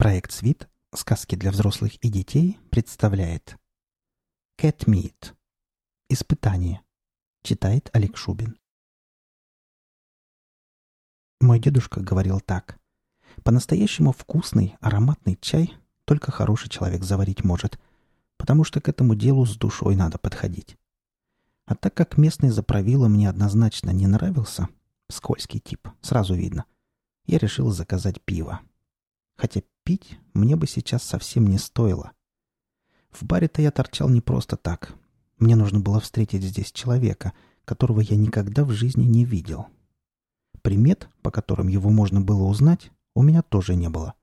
Проект «Свит. Сказки для взрослых и детей» представляет Cat Meat. Испытание. Читает Олег Шубин. Мой дедушка говорил так. По-настоящему вкусный, ароматный чай только хороший человек заварить может, потому что к этому делу с душой надо подходить. А так как местный заправила мне однозначно не нравился, скользкий тип, сразу видно, я решил заказать пиво. Хотя пить мне бы сейчас совсем не стоило. В баре-то я торчал не просто так. Мне нужно было встретить здесь человека, которого я никогда в жизни не видел. Примет, по которым его можно было узнать, у меня тоже не было.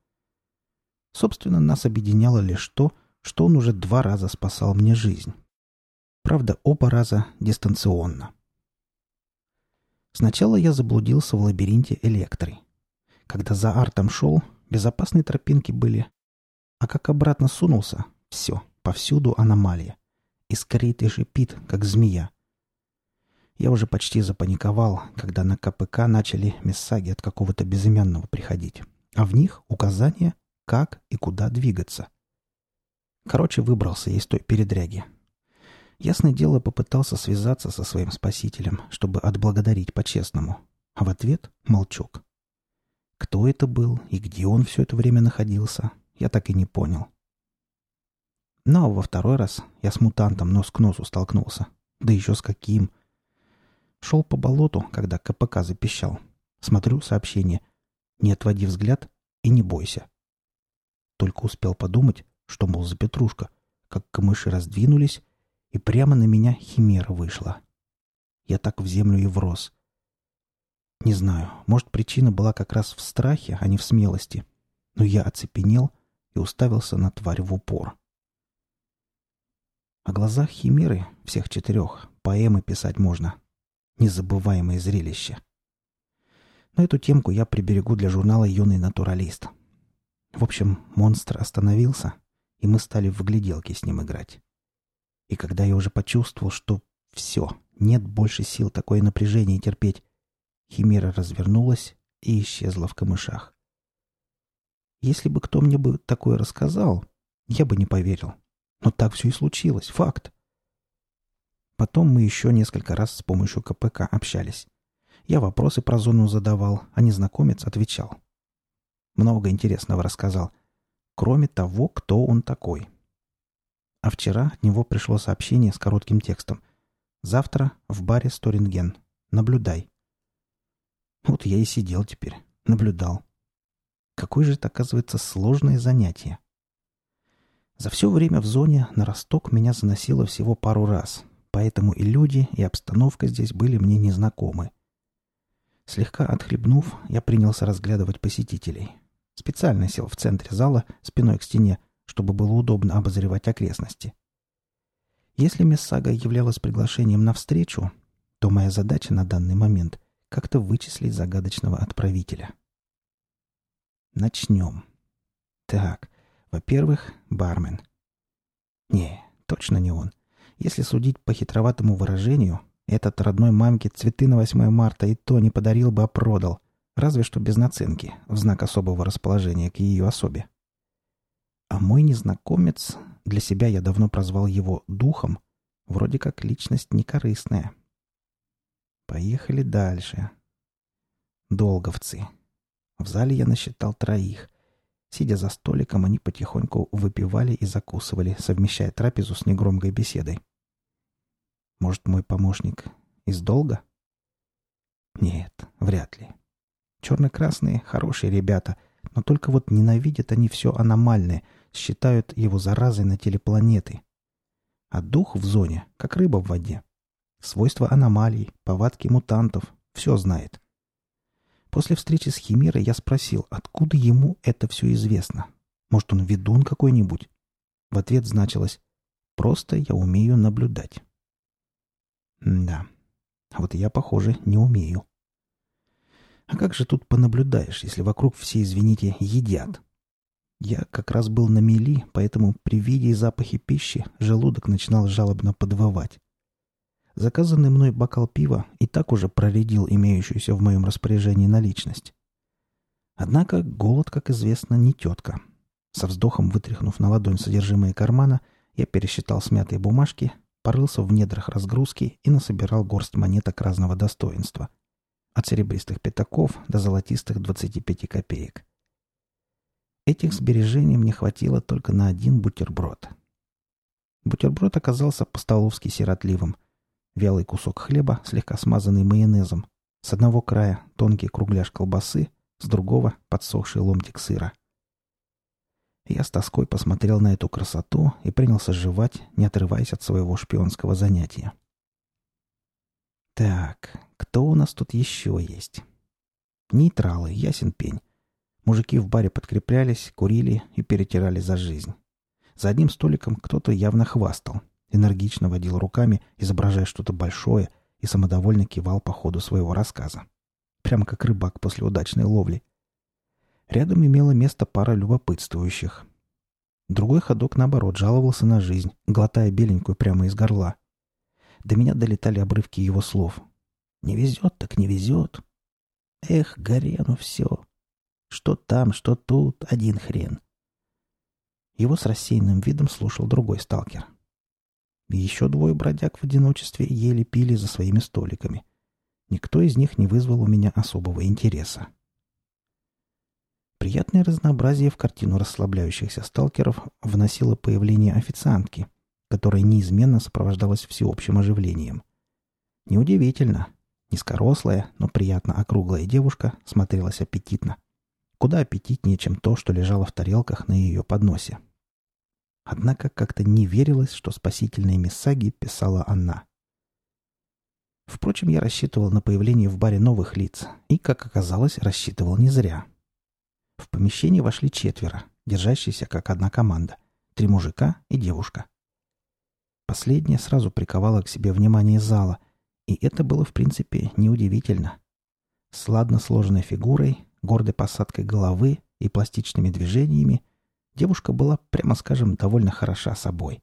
Собственно, нас объединяло лишь то, что он уже два раза спасал мне жизнь. Правда, оба раза дистанционно. Сначала я заблудился в лабиринте электры. Когда за артом шел, безопасные тропинки были. А как обратно сунулся, все, повсюду аномалия. И шипит, как змея. Я уже почти запаниковал, когда на КПК начали мессаги от какого-то безымянного приходить. А в них указания, как и куда двигаться. Короче, выбрался из той передряги. Ясное дело, попытался связаться со своим спасителем, чтобы отблагодарить по-честному. А в ответ — молчок. Кто это был и где он все это время находился, я так и не понял. Но во второй раз я с мутантом нос к носу столкнулся. Да еще с каким. Шел по болоту, когда КПК запищал. Смотрю сообщение. Не отводи взгляд и не бойся. Только успел подумать, что, мол, за петрушка, как камыши раздвинулись, и прямо на меня химера вышла. Я так в землю и врос. Не знаю, может, причина была как раз в страхе, а не в смелости. Но я оцепенел и уставился на тварь в упор. О глазах химеры, всех четырех, поэмы писать можно. Незабываемое зрелище. Но эту темку я приберегу для журнала «Юный натуралист». В общем, монстр остановился, и мы стали в гляделки с ним играть. И когда я уже почувствовал, что все, нет больше сил такое напряжение терпеть, Химера развернулась и исчезла в камышах. Если бы кто мне бы такое рассказал, я бы не поверил. Но так все и случилось. Факт. Потом мы еще несколько раз с помощью КПК общались. Я вопросы про зону задавал, а незнакомец отвечал. Много интересного рассказал. Кроме того, кто он такой. А вчера от него пришло сообщение с коротким текстом. «Завтра в баре Сторинген. Наблюдай». Вот я и сидел теперь, наблюдал. Какое же это, оказывается, сложное занятие. За все время в зоне на Росток меня заносило всего пару раз, поэтому и люди, и обстановка здесь были мне незнакомы. Слегка отхлебнув, я принялся разглядывать посетителей. Специально сел в центре зала, спиной к стене, чтобы было удобно обозревать окрестности. Если Мессага являлась приглашением на встречу, то моя задача на данный момент — как-то вычислить загадочного отправителя. Начнем. Так, во-первых, бармен. Не, точно не он. Если судить по хитроватому выражению, этот родной мамке цветы на 8 марта и то не подарил бы, а продал. Разве что без наценки, в знак особого расположения к ее особе. А мой незнакомец, для себя я давно прозвал его духом, вроде как личность некорыстная. Поехали дальше. Долговцы. В зале я насчитал троих. Сидя за столиком, они потихоньку выпивали и закусывали, совмещая трапезу с негромкой беседой. Может, мой помощник из долга? Нет, вряд ли. Черно-красные — хорошие ребята, но только вот ненавидят они все аномальное, считают его заразой на телепланеты. А дух в зоне, как рыба в воде. Свойства аномалий, повадки мутантов — все знает. После встречи с Химерой я спросил, откуда ему это все известно. Может, он ведун какой-нибудь? В ответ значилось «Просто я умею наблюдать». да, вот я, похоже, не умею. А как же тут понаблюдаешь, если вокруг все, извините, едят? Я как раз был на мели, поэтому при виде и запахе пищи желудок начинал жалобно подвывать. Заказанный мной бокал пива и так уже проредил имеющуюся в моем распоряжении наличность. Однако голод, как известно, не тетка. Со вздохом вытряхнув на ладонь содержимое кармана, я пересчитал смятые бумажки, порылся в недрах разгрузки и насобирал горсть монеток разного достоинства. От серебристых пятаков до золотистых 25 копеек. Этих сбережений мне хватило только на один бутерброд. Бутерброд оказался по-столовски сиротливым. Вялый кусок хлеба, слегка смазанный майонезом. С одного края тонкий кругляш колбасы, с другого — подсохший ломтик сыра. Я с тоской посмотрел на эту красоту и принялся жевать, не отрываясь от своего шпионского занятия. Так, кто у нас тут еще есть? Нейтралы, ясен пень. Мужики в баре подкреплялись, курили и перетирали за жизнь. За одним столиком кто-то явно хвастал, энергично водил руками, изображая что-то большое, и самодовольно кивал по ходу своего рассказа. Прямо как рыбак после удачной ловли. Рядом имела место пара любопытствующих. Другой ходок, наоборот, жаловался на жизнь, глотая беленькую прямо из горла. До меня долетали обрывки его слов. «Не везет, так не везет. Эх, Горену все. Что там, что тут, один хрен». Его с рассеянным видом слушал другой сталкер. Еще двое бродяг в одиночестве еле пили за своими столиками. Никто из них не вызвал у меня особого интереса. Приятное разнообразие в картину расслабляющихся сталкеров вносило появление официантки, которая неизменно сопровождалась всеобщим оживлением. Неудивительно. Низкорослая, но приятно округлая девушка смотрелась аппетитно. Куда аппетитнее, чем то, что лежало в тарелках на ее подносе. Однако как-то не верилось, что спасительные миссаги писала она. Впрочем, я рассчитывал на появление в баре новых лиц, и, как оказалось, рассчитывал не зря — в помещение вошли четверо, держащиеся как одна команда. Три мужика и девушка. Последняя сразу приковала к себе внимание зала, и это было, в принципе, неудивительно. С ладно сложенной фигурой, гордой посадкой головы и пластичными движениями девушка была, прямо скажем, довольно хороша собой.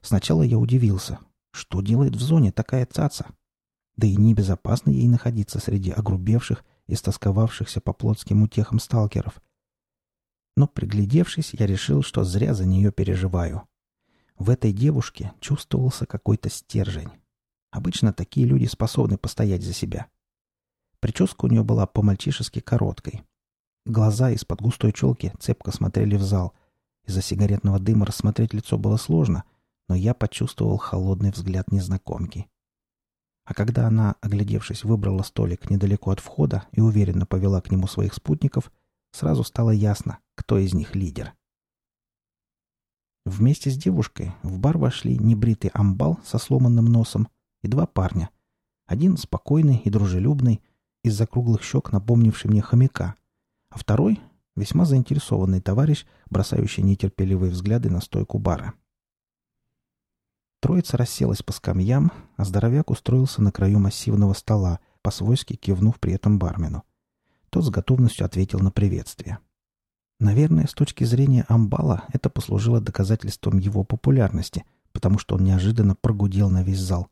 Сначала я удивился, что делает в зоне такая цаца? Да и небезопасно ей находиться среди огрубевших истосковавшихся по плотским утехам сталкеров. Но, приглядевшись, я решил, что зря за нее переживаю. В этой девушке чувствовался какой-то стержень. Обычно такие люди способны постоять за себя. Прическа у нее была по-мальчишески короткой. Глаза из-под густой челки цепко смотрели в зал. Из-за сигаретного дыма рассмотреть лицо было сложно, но я почувствовал холодный взгляд незнакомки. А когда она, оглядевшись, выбрала столик недалеко от входа и уверенно повела к нему своих спутников, сразу стало ясно, кто из них лидер. Вместе с девушкой в бар вошли небритый амбал со сломанным носом и два парня. Один спокойный и дружелюбный, из-за круглых щек напомнивший мне хомяка, а второй — весьма заинтересованный товарищ, бросающий нетерпеливые взгляды на стойку бара. Троица расселась по скамьям, а здоровяк устроился на краю массивного стола, по-свойски кивнув при этом бармену. Тот с готовностью ответил на приветствие. Наверное, с точки зрения Амбала это послужило доказательством его популярности, потому что он неожиданно прогудел на весь зал.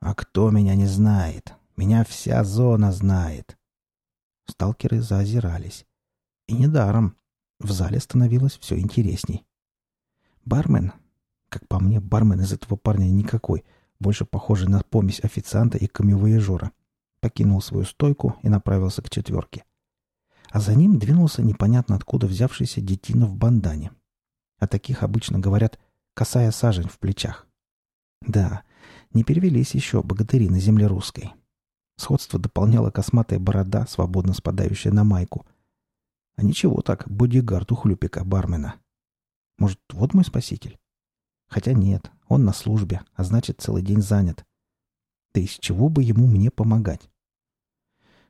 «А кто меня не знает? Меня вся зона знает!» Сталкеры заозирались. И недаром. В зале становилось все интересней. Бармен, как по мне, бармен из этого парня никакой, больше похожий на помесь официанта и камевояжера. Покинул свою стойку и направился к четверке. А за ним двинулся непонятно откуда взявшийся детина в бандане. О таких обычно говорят «косая сажень в плечах». Да, не перевелись еще богатыри на земле русской. Сходство дополняла косматая борода, свободно спадающая на майку. А ничего так, бодигард у хлюпика бармена. Может, вот мой спаситель? Хотя нет, он на службе, а значит, целый день занят. Да из чего бы ему мне помогать?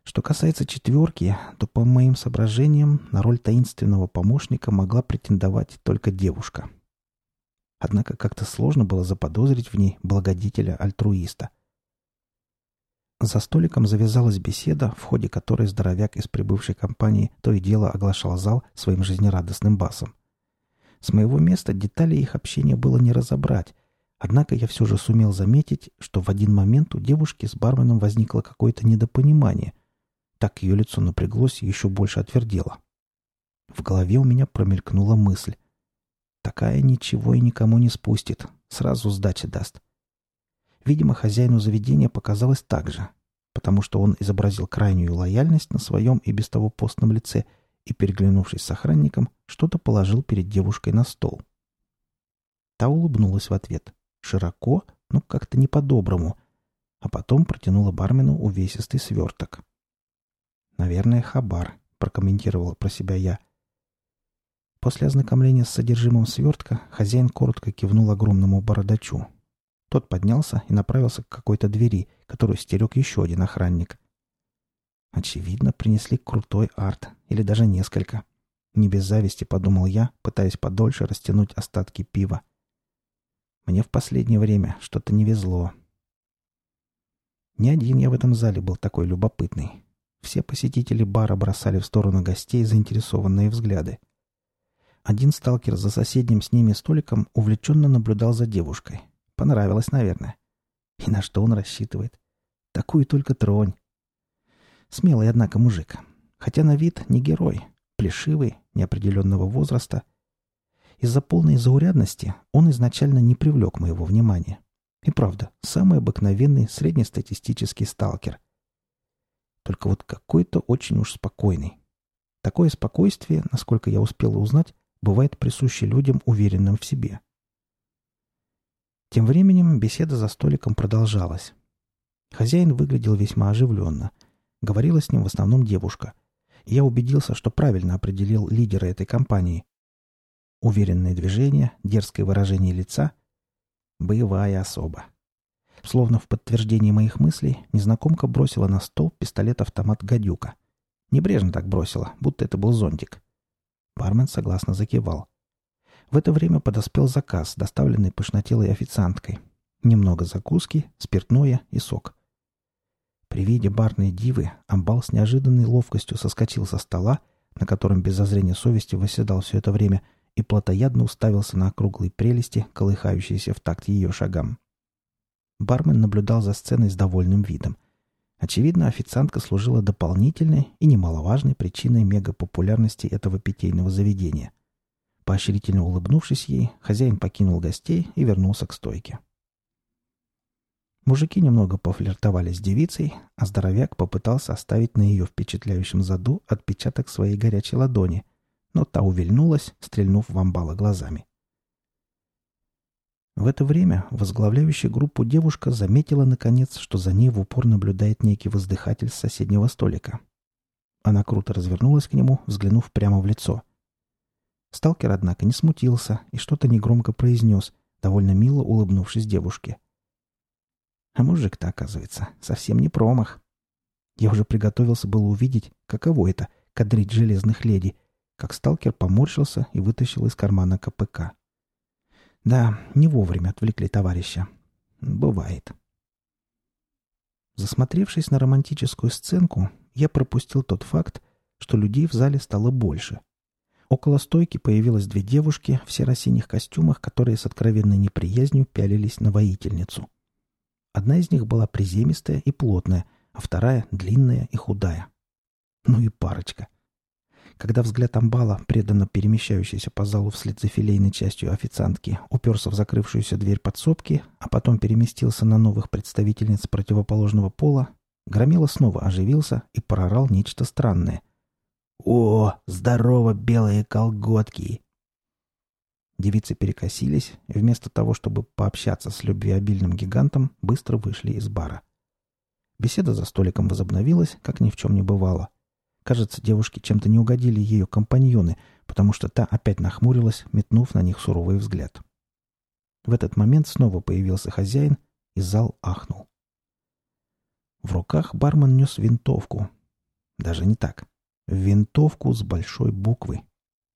Что касается четверки, то, по моим соображениям, на роль таинственного помощника могла претендовать только девушка. Однако как-то сложно было заподозрить в ней благодетеля-альтруиста. За столиком завязалась беседа, в ходе которой здоровяк из прибывшей компании то и дело оглашал зал своим жизнерадостным басом. С моего места детали их общения было не разобрать, однако я все же сумел заметить, что в один момент у девушки с барменом возникло какое-то недопонимание. Так ее лицо напряглось и еще больше отвердело. В голове у меня промелькнула мысль. Такая ничего и никому не спустит, сразу сдачи даст. Видимо, хозяину заведения показалось так же, потому что он изобразил крайнюю лояльность на своем и без того постном лице и, переглянувшись с охранником, что-то положил перед девушкой на стол. Та улыбнулась в ответ. Широко, но как-то не по-доброму, а потом протянула бармену увесистый сверток. «Наверное, хабар», — прокомментировала про себя я. После ознакомления с содержимым свертка хозяин коротко кивнул огромному бородачу, тот поднялся и направился к какой-то двери, которую стерег еще один охранник. Очевидно, принесли крутой арт, или даже несколько. Не без зависти, подумал я, пытаясь подольше растянуть остатки пива. Мне в последнее время что-то не везло. Не один я в этом зале был такой любопытный. Все посетители бара бросали в сторону гостей заинтересованные взгляды. Один сталкер за соседним с ними столиком увлеченно наблюдал за девушкой, Понравилось, наверное. И на что он рассчитывает? Такую только тронь. Смелый, однако, мужик. Хотя на вид не герой. Плешивый, неопределенного возраста. Из-за полной заурядности он изначально не привлек моего внимания. И правда, самый обыкновенный среднестатистический сталкер. Только вот какой-то очень уж спокойный. Такое спокойствие, насколько я успела узнать, бывает присуще людям, уверенным в себе. Тем временем беседа за столиком продолжалась. Хозяин выглядел весьма оживленно. Говорила с ним в основном девушка. Я убедился, что правильно определил лидера этой компании. Уверенное движение, дерзкое выражение лица. Боевая особа. Словно в подтверждение моих мыслей, незнакомка бросила на стол пистолет-автомат «Гадюка». Небрежно так бросила, будто это был зонтик. Бармен согласно закивал. В это время подоспел заказ, доставленный пышнотелой официанткой. Немного закуски, спиртное и сок. При виде барной дивы амбал с неожиданной ловкостью соскочил со стола, на котором без зазрения совести восседал все это время, и плотоядно уставился на округлые прелести, колыхающиеся в такт ее шагам. Бармен наблюдал за сценой с довольным видом. Очевидно, официантка служила дополнительной и немаловажной причиной мегапопулярности этого питейного заведения. Поощрительно улыбнувшись ей, хозяин покинул гостей и вернулся к стойке. Мужики немного пофлиртовали с девицей, а здоровяк попытался оставить на ее впечатляющем заду отпечаток своей горячей ладони, но та увильнулась, стрельнув в амбала глазами. В это время возглавляющая группу девушка заметила, наконец, что за ней в упор наблюдает некий воздыхатель с соседнего столика. Она круто развернулась к нему, взглянув прямо в лицо. Сталкер, однако, не смутился и что-то негромко произнес, довольно мило улыбнувшись девушке. А мужик-то, оказывается, совсем не промах. Я уже приготовился было увидеть, каково это — кадрить железных леди, как сталкер поморщился и вытащил из кармана КПК. Да, не вовремя отвлекли товарища. Бывает. Засмотревшись на романтическую сценку, я пропустил тот факт, что людей в зале стало больше — Около стойки появилось две девушки в серо-синих костюмах, которые с откровенной неприязнью пялились на воительницу. Одна из них была приземистая и плотная, а вторая — длинная и худая. Ну и парочка. Когда взгляд амбала, преданно перемещающийся по залу вслед за филейной частью официантки, уперся в закрывшуюся дверь подсобки, а потом переместился на новых представительниц противоположного пола, Громила снова оживился и прорал нечто странное — «О, здорово, белые колготки!» Девицы перекосились и вместо того, чтобы пообщаться с любвеобильным гигантом, быстро вышли из бара. Беседа за столиком возобновилась, как ни в чем не бывало. Кажется, девушке чем-то не угодили ее компаньоны, потому что та опять нахмурилась, метнув на них суровый взгляд. В этот момент снова появился хозяин, и зал ахнул. В руках бармен нес винтовку. Даже не так винтовку с большой буквы.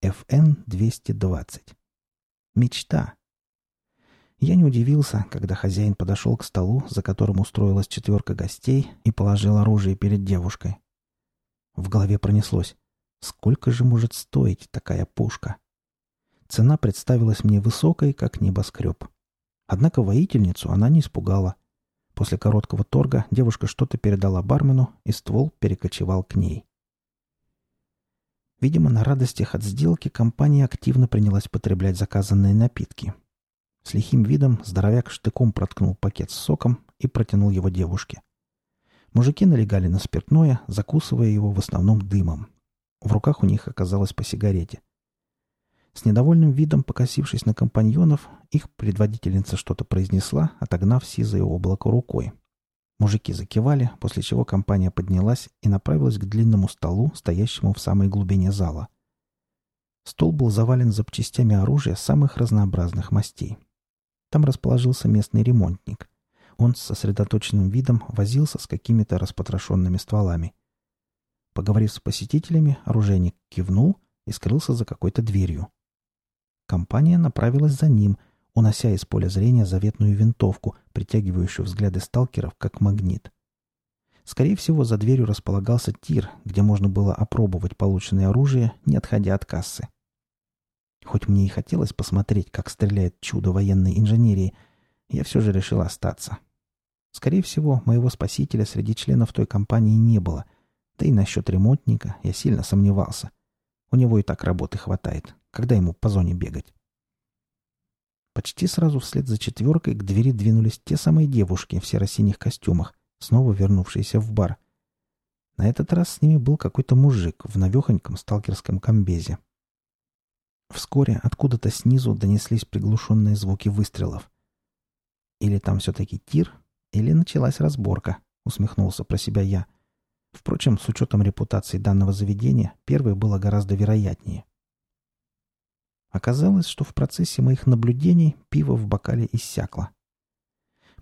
FN-220. Мечта. Я не удивился, когда хозяин подошел к столу, за которым устроилась четверка гостей, и положил оружие перед девушкой. В голове пронеслось. Сколько же может стоить такая пушка? Цена представилась мне высокой, как небоскреб. Однако воительницу она не испугала. После короткого торга девушка что-то передала бармену, и ствол перекочевал к ней. Видимо, на радостях от сделки компания активно принялась потреблять заказанные напитки. С лихим видом здоровяк штыком проткнул пакет с соком и протянул его девушке. Мужики налегали на спиртное, закусывая его в основном дымом. В руках у них оказалось по сигарете. С недовольным видом, покосившись на компаньонов, их предводительница что-то произнесла, отогнав сизое облако рукой. Мужики закивали, после чего компания поднялась и направилась к длинному столу, стоящему в самой глубине зала. Стол был завален запчастями оружия самых разнообразных мастей. Там расположился местный ремонтник. Он с сосредоточенным видом возился с какими-то распотрошенными стволами. Поговорив с посетителями, оружейник кивнул и скрылся за какой-то дверью. Компания направилась за ним — унося из поля зрения заветную винтовку, притягивающую взгляды сталкеров как магнит. Скорее всего, за дверью располагался тир, где можно было опробовать полученное оружие, не отходя от кассы. Хоть мне и хотелось посмотреть, как стреляет чудо военной инженерии, я все же решил остаться. Скорее всего, моего спасителя среди членов той компании не было, да и насчет ремонтника я сильно сомневался. У него и так работы хватает, когда ему по зоне бегать. Почти сразу вслед за четверкой к двери двинулись те самые девушки в серо-синих костюмах, снова вернувшиеся в бар. На этот раз с ними был какой-то мужик в навехоньком сталкерском комбезе. Вскоре откуда-то снизу донеслись приглушенные звуки выстрелов. Или там все-таки тир, или началась разборка, усмехнулся про себя я. Впрочем, с учетом репутации данного заведения, первое было гораздо вероятнее. Оказалось, что в процессе моих наблюдений пиво в бокале иссякло.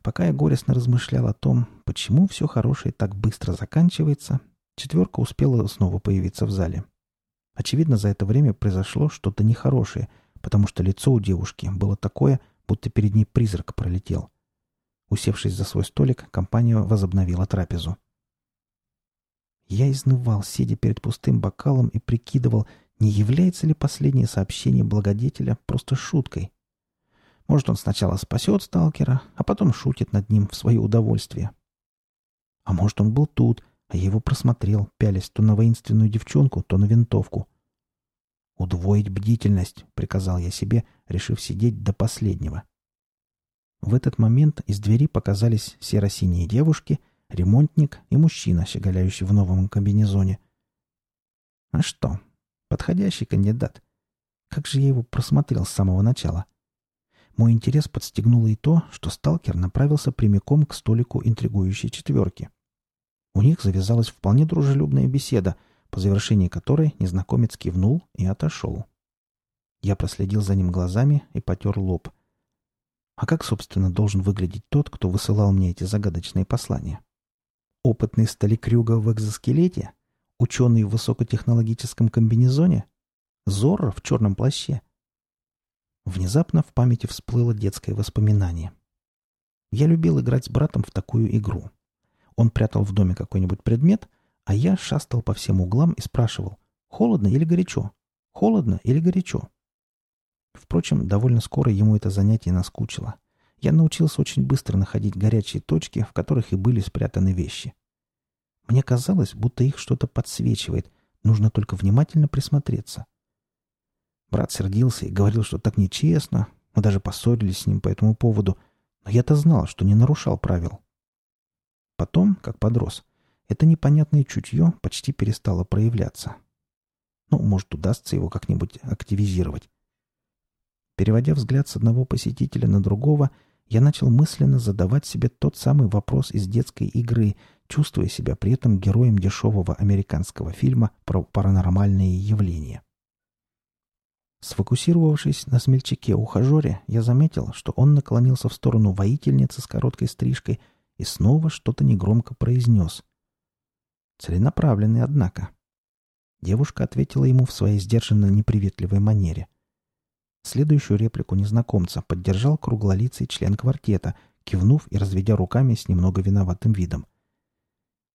Пока я горестно размышлял о том, почему все хорошее так быстро заканчивается, четверка успела снова появиться в зале. Очевидно, за это время произошло что-то нехорошее, потому что лицо у девушки было такое, будто перед ней призрак пролетел. Усевшись за свой столик, компания возобновила трапезу. Я изнывал, сидя перед пустым бокалом, и прикидывал, не является ли последнее сообщение благодетеля просто шуткой? Может, он сначала спасет сталкера, а потом шутит над ним в свое удовольствие. А может, он был тут, а его просмотрел, пялясь то на воинственную девчонку, то на винтовку. «Удвоить бдительность», — приказал я себе, решив сидеть до последнего. В этот момент из двери показались серо-синие девушки, ремонтник и мужчина, щеголяющий в новом комбинезоне. А что, Подходящий кандидат. Как же я его просмотрел с самого начала? Мой интерес подстегнуло и то, что сталкер направился прямиком к столику интригующей четверки. У них завязалась вполне дружелюбная беседа, по завершении которой незнакомец кивнул и отошел. Я проследил за ним глазами и потер лоб. А как, собственно, должен выглядеть тот, кто высылал мне эти загадочные послания? Опытный сталикрюга в экзоскелете? Ученый в высокотехнологическом комбинезоне? Зорро в черном плаще? Внезапно в памяти всплыло детское воспоминание. Я любил играть с братом в такую игру. Он прятал в доме какой-нибудь предмет, а я шастал по всем углам и спрашивал, холодно или горячо? Холодно или горячо? Впрочем, довольно скоро ему это занятие наскучило. Я научился очень быстро находить горячие точки, в которых и были спрятаны вещи. Мне казалось, будто их что-то подсвечивает. Нужно только внимательно присмотреться. Брат сердился и говорил, что так нечестно. Мы даже поссорились с ним по этому поводу. Но я-то знал, что не нарушал правил. Потом, как подрос, это непонятное чутье почти перестало проявляться. Ну, может, удастся его как-нибудь активизировать. Переводя взгляд с одного посетителя на другого, я начал мысленно задавать себе тот самый вопрос из детской игры, чувствуя себя при этом героем дешевого американского фильма про паранормальные явления. Сфокусировавшись на смельчаке-ухажере, я заметил, что он наклонился в сторону воительницы с короткой стрижкой и снова что-то негромко произнес. Целенаправленный, однако. Девушка ответила ему в своей сдержанно неприветливой манере. Следующую реплику незнакомца поддержал круглолицый член квартета, кивнув и разведя руками с немного виноватым видом.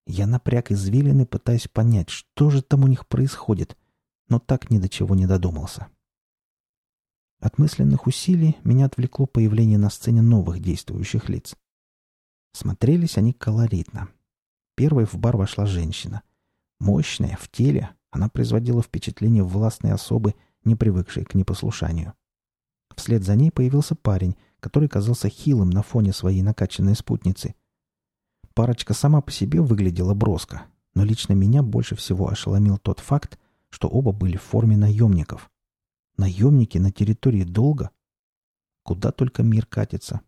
Я напряг извилины, пытаясь понять, что же там у них происходит, но так ни до чего не додумался. От мысленных усилий меня отвлекло появление на сцене новых действующих лиц. Смотрелись они колоритно. Первой в бар вошла женщина. Мощная, в теле, Она производила впечатление властной особы, не привыкшей к непослушанию. Вслед за ней появился парень, который казался хилым на фоне своей накачанной спутницы. Парочка сама по себе выглядела броско, но лично меня больше всего ошеломил тот факт, что оба были в форме наемников. Наемники на территории долга? Куда только мир катится.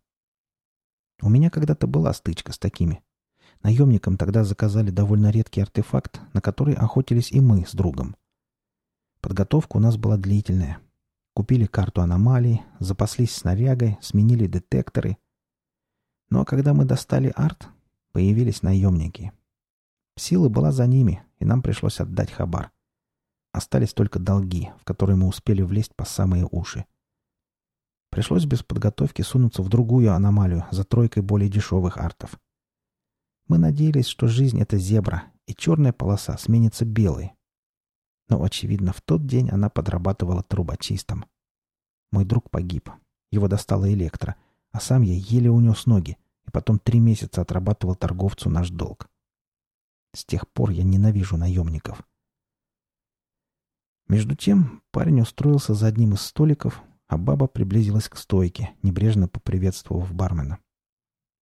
У меня когда-то была стычка с такими. Наемникам тогда заказали довольно редкий артефакт, на который охотились и мы с другом. Подготовка у нас была длительная. Купили карту аномалий, запаслись снарягой, сменили детекторы. Но когда мы достали арт, появились наемники. Сила была за ними, и нам пришлось отдать хабар. Остались только долги, в которые мы успели влезть по самые уши. Пришлось без подготовки сунуться в другую аномалию за тройкой более дешевых артов. Мы надеялись, что жизнь — это зебра, и черная полоса сменится белой. Но, очевидно, в тот день она подрабатывала трубочистом. Мой друг погиб. Его достала электро, а сам я еле унес ноги, и потом три месяца отрабатывал торговцу наш долг. С тех пор я ненавижу наемников. Между тем парень устроился за одним из столиков, а баба приблизилась к стойке, небрежно поприветствовав бармена.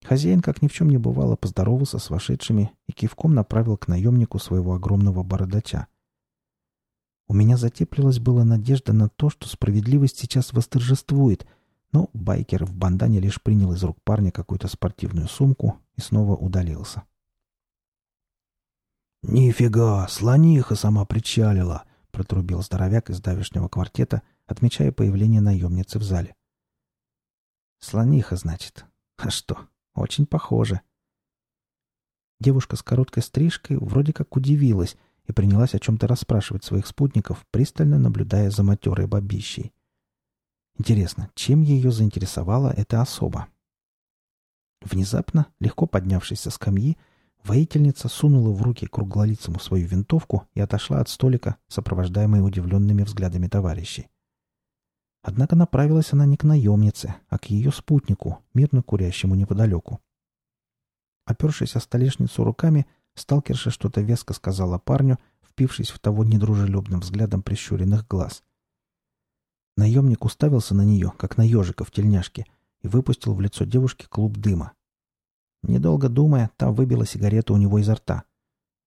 Хозяин, как ни в чем не бывало, поздоровался с вошедшими и кивком направил к наемнику своего огромного бородача. У меня затеплилась была надежда на то, что справедливость сейчас восторжествует, но байкер в бандане лишь принял из рук парня какую-то спортивную сумку и снова удалился. «Нифига, слониха сама причалила!» — протрубил здоровяк из давешнего квартета, отмечая появление наемницы в зале. «Слониха, значит. А что? Очень похоже». Девушка с короткой стрижкой вроде как удивилась и принялась о чем-то расспрашивать своих спутников, пристально наблюдая за матерой бабищей. Интересно, чем ее заинтересовала эта особа? Внезапно, легко поднявшись со скамьи, Воительница сунула в руки круглолицему свою винтовку и отошла от столика, сопровождаемой удивленными взглядами товарищей. Однако направилась она не к наемнице, а к ее спутнику, мирно курящему неподалеку. Опершись о столешницу руками, сталкерша что-то веско сказала парню, впившись в того недружелюбным взглядом прищуренных глаз. Наемник уставился на нее, как на ежика в тельняшке, и выпустил в лицо девушки клуб дыма. Недолго думая, та выбила сигарету у него изо рта.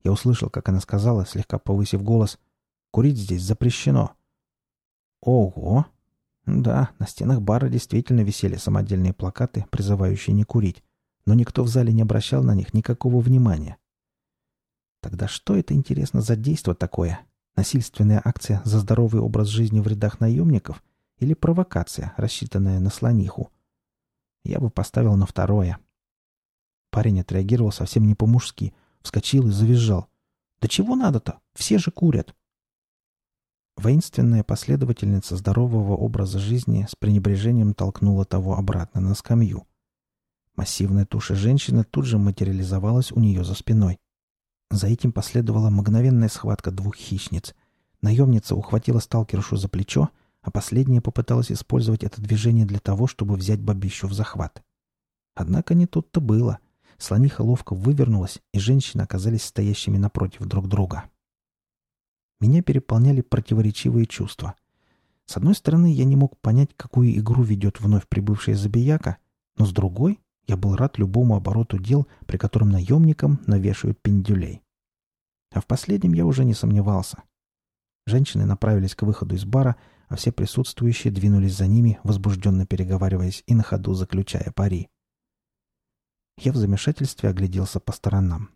Я услышал, как она сказала, слегка повысив голос, «Курить здесь запрещено». «Ого!» Да, на стенах бара действительно висели самодельные плакаты, призывающие не курить, но никто в зале не обращал на них никакого внимания. Тогда что это, интересно, за действо такое? Насильственная акция за здоровый образ жизни в рядах наемников или провокация, рассчитанная на слониху? Я бы поставил на второе — Парень отреагировал совсем не по-мужски. Вскочил и завизжал. «Да чего надо-то? Все же курят!» Воинственная последовательница здорового образа жизни с пренебрежением толкнула того обратно на скамью. Массивная туша женщины тут же материализовалась у нее за спиной. За этим последовала мгновенная схватка двух хищниц. Наемница ухватила сталкершу за плечо, а последняя попыталась использовать это движение для того, чтобы взять бабищу в захват. Однако не тут-то было — Слониха ловко вывернулась, и женщины оказались стоящими напротив друг друга. Меня переполняли противоречивые чувства. С одной стороны, я не мог понять, какую игру ведет вновь прибывшая забияка, но с другой, я был рад любому обороту дел, при котором наемникам навешивают пендюлей. А в последнем я уже не сомневался. Женщины направились к выходу из бара, а все присутствующие двинулись за ними, возбужденно переговариваясь и на ходу заключая пари. Я в замешательстве огляделся по сторонам.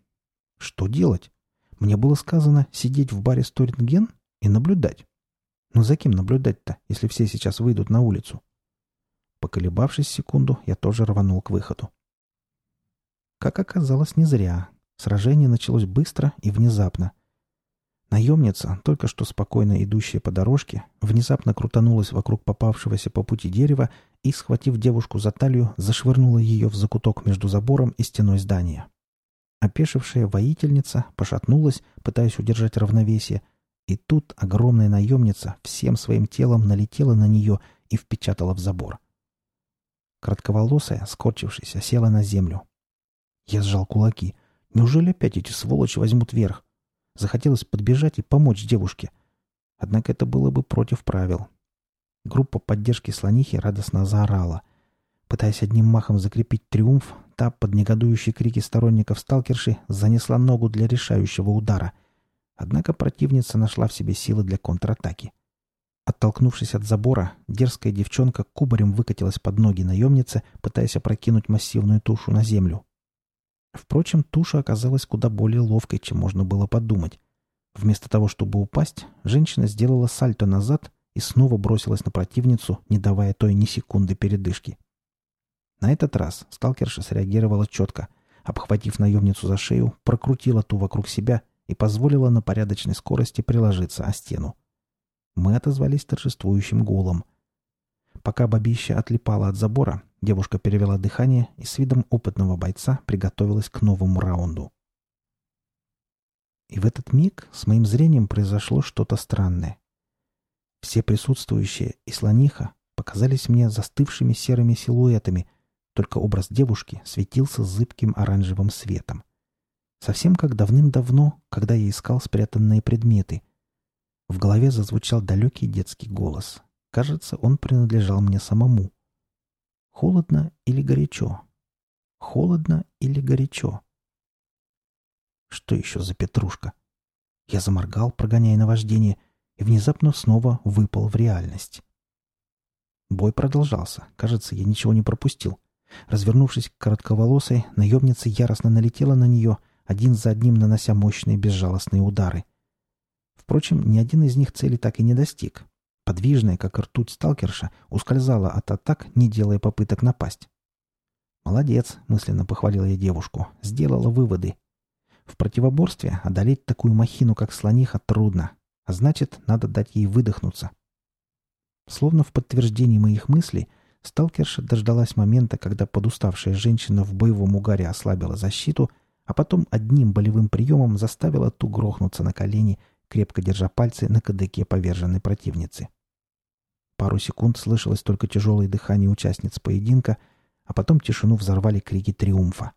Что делать? Мне было сказано сидеть в баре Сторинген и наблюдать. Но за кем наблюдать-то, если все сейчас выйдут на улицу? Поколебавшись секунду, я тоже рванул к выходу. Как оказалось, не зря. Сражение началось быстро и внезапно. Наемница, только что спокойно идущая по дорожке, внезапно крутанулась вокруг попавшегося по пути дерева и, схватив девушку за талию, зашвырнула ее в закуток между забором и стеной здания. Опешившая воительница пошатнулась, пытаясь удержать равновесие, и тут огромная наемница всем своим телом налетела на нее и впечатала в забор. Кратковолосая, скорчившись, села на землю. Я сжал кулаки. Неужели опять эти сволочи возьмут верх? Захотелось подбежать и помочь девушке. Однако это было бы против правил. Группа поддержки слонихи радостно заорала. Пытаясь одним махом закрепить триумф, та под негодующие крики сторонников сталкерши занесла ногу для решающего удара. Однако противница нашла в себе силы для контратаки. Оттолкнувшись от забора, дерзкая девчонка кубарем выкатилась под ноги наемницы, пытаясь опрокинуть массивную тушу на землю. Впрочем, туша оказалась куда более ловкой, чем можно было подумать. Вместо того, чтобы упасть, женщина сделала сальто назад и снова бросилась на противницу, не давая той ни секунды передышки. На этот раз сталкерша среагировала четко, обхватив наемницу за шею, прокрутила ту вокруг себя и позволила на порядочной скорости приложиться о стену. Мы отозвались торжествующим гулом. Пока бабища отлипала от забора, девушка перевела дыхание и с видом опытного бойца приготовилась к новому раунду. И в этот миг с моим зрением произошло что-то странное. Все присутствующие и слониха показались мне застывшими серыми силуэтами, только образ девушки светился зыбким оранжевым светом. Совсем как давным-давно, когда я искал спрятанные предметы. В голове зазвучал далекий детский голос. Кажется, он принадлежал мне самому. Холодно или горячо? Холодно или горячо? Что еще за петрушка? Я заморгал, прогоняя наваждение, и внезапно снова выпал в реальность. Бой продолжался. Кажется, я ничего не пропустил. Развернувшись к коротковолосой, наемница яростно налетела на нее, один за одним нанося мощные безжалостные удары. Впрочем, ни один из них цели так и не достиг. Подвижная, как ртуть сталкерша, ускользала от атак, не делая попыток напасть. «Молодец», — мысленно похвалила я девушку, — «сделала выводы. В противоборстве одолеть такую махину, как слониха, трудно, а значит, надо дать ей выдохнуться». Словно в подтверждении моих мыслей, сталкерша дождалась момента, когда подуставшая женщина в боевом угаре ослабила защиту, а потом одним болевым приемом заставила ту грохнуться на колени, крепко держа пальцы на кадыке поверженной противницы. Пару секунд слышалось только тяжелое дыхание участниц поединка, а потом тишину взорвали крики триумфа.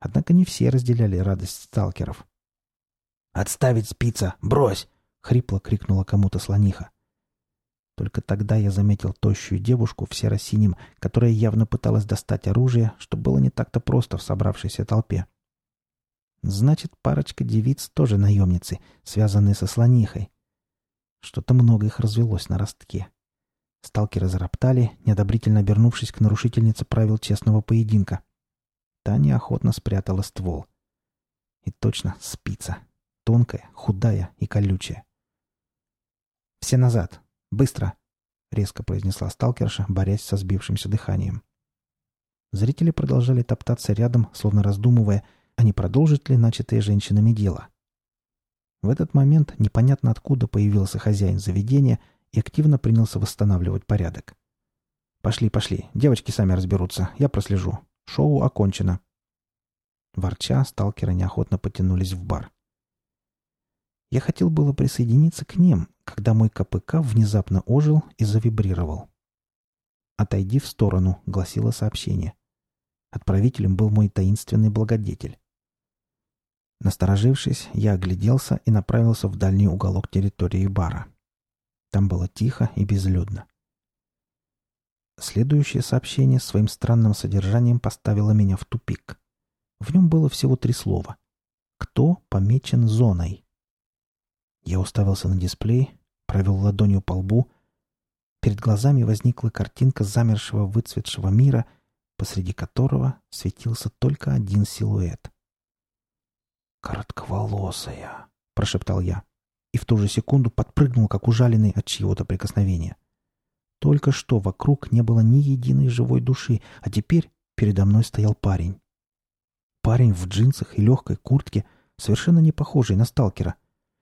Однако не все разделяли радость сталкеров. «Отставить спица! Брось!» — хрипло крикнула кому-то слониха. Только тогда я заметил тощую девушку в серо-синем, которая явно пыталась достать оружие, что было не так-то просто в собравшейся толпе. Значит, парочка девиц тоже наемницы, связанные со слонихой. Что-то много их развелось на ростке. Сталкеры зароптали, неодобрительно обернувшись к нарушительнице правил честного поединка. Та неохотно спрятала ствол. И точно спица. Тонкая, худая и колючая. «Все назад! Быстро!» — резко произнесла сталкерша, борясь со сбившимся дыханием. Зрители продолжали топтаться рядом, словно раздумывая, а не продолжит ли начатое женщинами дело. В этот момент непонятно откуда появился хозяин заведения и активно принялся восстанавливать порядок. «Пошли, пошли. Девочки сами разберутся. Я прослежу. Шоу окончено». Ворча, сталкеры неохотно потянулись в бар. Я хотел было присоединиться к ним, когда мой КПК внезапно ожил и завибрировал. «Отойди в сторону», — гласило сообщение. Отправителем был мой таинственный благодетель. Насторожившись, я огляделся и направился в дальний уголок территории бара. Там было тихо и безлюдно. Следующее сообщение своим странным содержанием поставило меня в тупик. В нем было всего три слова. «Кто помечен зоной?» Я уставился на дисплей, провел ладонью по лбу. Перед глазами возникла картинка замершего выцветшего мира, посреди которого светился только один силуэт. «Коротковолосая», — прошептал я. И в ту же секунду подпрыгнул, как ужаленный от чьего-то прикосновения. Только что вокруг не было ни единой живой души, а теперь передо мной стоял парень. Парень в джинсах и легкой куртке, совершенно не похожий на сталкера.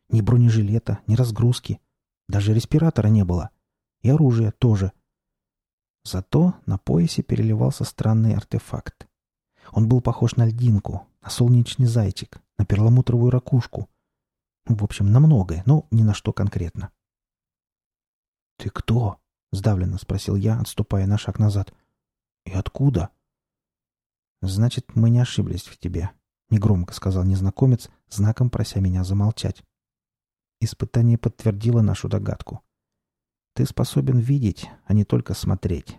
Ни бронежилета, ни разгрузки. Даже респиратора не было. И оружия тоже. Зато на поясе переливался странный артефакт. Он был похож на льдинку, на солнечный зайчик, на перламутровую ракушку. В общем, на многое, но ни на что конкретно. «Ты кто?» — сдавленно спросил я, отступая на шаг назад. «И откуда?» «Значит, мы не ошиблись в тебе. негромко сказал незнакомец, знаком прося меня замолчать. Испытание подтвердило нашу догадку. Ты способен видеть, а не только смотреть.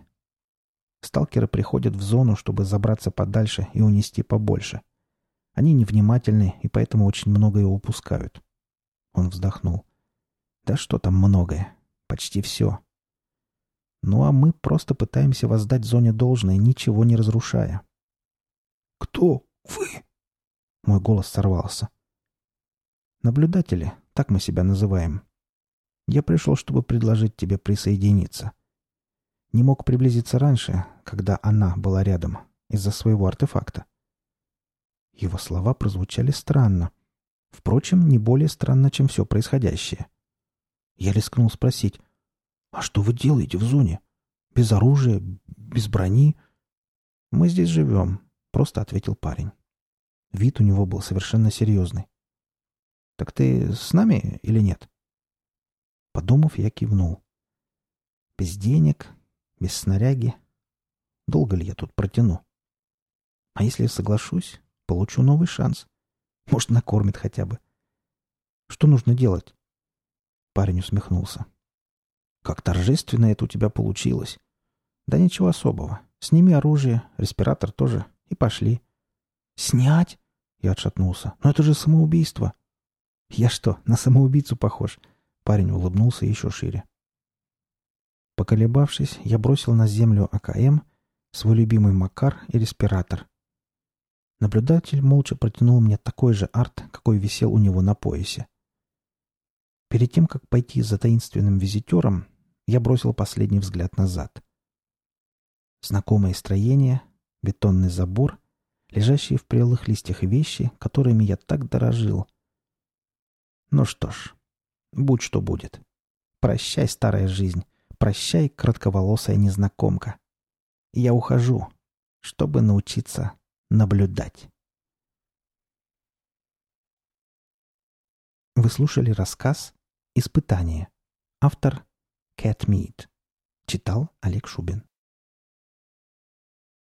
Сталкеры приходят в зону, чтобы забраться подальше и унести побольше. Они невнимательны и поэтому очень многое упускают. Он вздохнул. Да что там многое? Почти все. Ну а мы просто пытаемся воздать зоне должное, ничего не разрушая. «Кто вы?» Мой голос сорвался. «Наблюдатели, так мы себя называем. Я пришел, чтобы предложить тебе присоединиться. Не мог приблизиться раньше, когда она была рядом, из-за своего артефакта. Его слова прозвучали странно. Впрочем, не более странно, чем все происходящее. Я рискнул спросить, «А что вы делаете в зоне? Без оружия, без брони?» «Мы здесь живем», — просто ответил парень. Вид у него был совершенно серьезный. «Так ты с нами или нет?» Подумав, я кивнул. «Без денег, без снаряги. Долго ли я тут протяну? А если соглашусь, получу новый шанс. Может, накормит хотя бы. Что нужно делать?» Парень усмехнулся. «Как торжественно это у тебя получилось!» «Да ничего особого. Сними оружие, респиратор тоже, и пошли». «Снять?» Я отшатнулся. «Но это же самоубийство!» «Я что, на самоубийцу похож?» Парень улыбнулся еще шире. Поколебавшись, я бросил на землю АКМ, свой любимый Макар и респиратор. Наблюдатель молча протянул мне такой же арт, какой висел у него на поясе. Перед тем, как пойти за таинственным визитером, я бросил последний взгляд назад. Знакомое строение, бетонный забор, лежащие в прелых листьях вещи, которыми я так дорожил. Ну что ж, будь что будет. Прощай, старая жизнь, прощай, кратковолосая незнакомка. Я ухожу, чтобы научиться наблюдать. Вы слушали рассказ «Испытание». Автор Кэт Мид. Читал Олег Шубин.